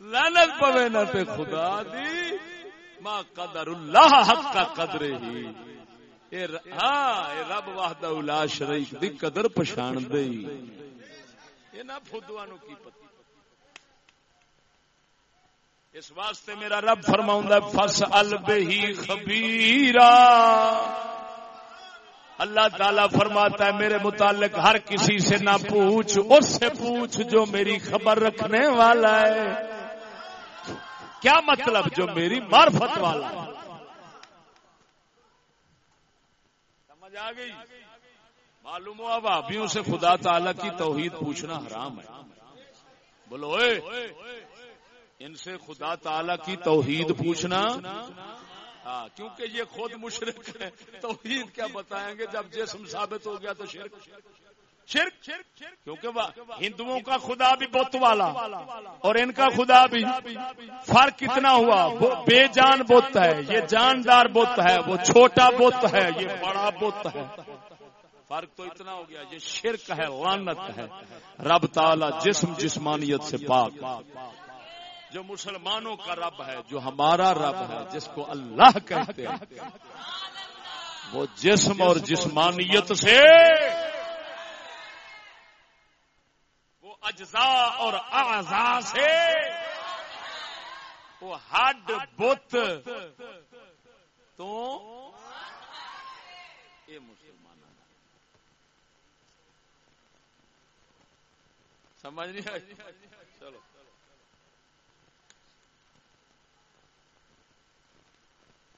لعنت پوے نہ تے خدا دی۔ ما قدر اللہ حق کا قدر ہی۔ اے ہاں اے رب وحدہ لا شریک دی قدر پہچان دے اے نہ فدوا نو کی پتہ؟ اس واسطے میرا رب فرماؤں فس البہی خبیرا اللہ تعالیٰ فرماتا ہے، میرے متعلق ہر کسی سے نہ پوچھ، اس سے پوچھ جو میری خبر رکھنے والا ہے۔ کیا مطلب جو میری معرفت والا ہے؟ سمجھ آ گئی؟ معلوم ہوا بھابھیوں سے خدا تعالیٰ کی توحید پوچھنا حرام ہے۔ بولو، اے، ان سے خدا تعالی کی توحید پوچھنا ہاں کیونکہ یہ خود مشرق ہے توحید کیا بتائیں گے؟ جب جسم ثابت ہو گیا تو شرک۔ شرک؟ کیونکہ ہندوؤں کا خدا بھی بت والا اور ان کا خدا بھی فرق کتنا ہوا۔ وہ بے جان بت ہے، یہ جاندار بت ہے، وہ چھوٹا بت ہے، یہ بڑا بت ہے۔ فرق تو اتنا ہو گیا، یہ شرک ہے لانت ہے۔ رب تعالی جسم جسمانیت سے پاک۔ جو مسلمانوں کا رب ہے، جو ہمارا رب ہے، جس کو اللہ کہتے ہیں۔ وہ جسم اور جسمانیت سے وہ اجزاء اور اعضاء سے وہ ہڈ، بت۔ تو یہ مسلمان سمجھ نہیں آئی؟ چلو۔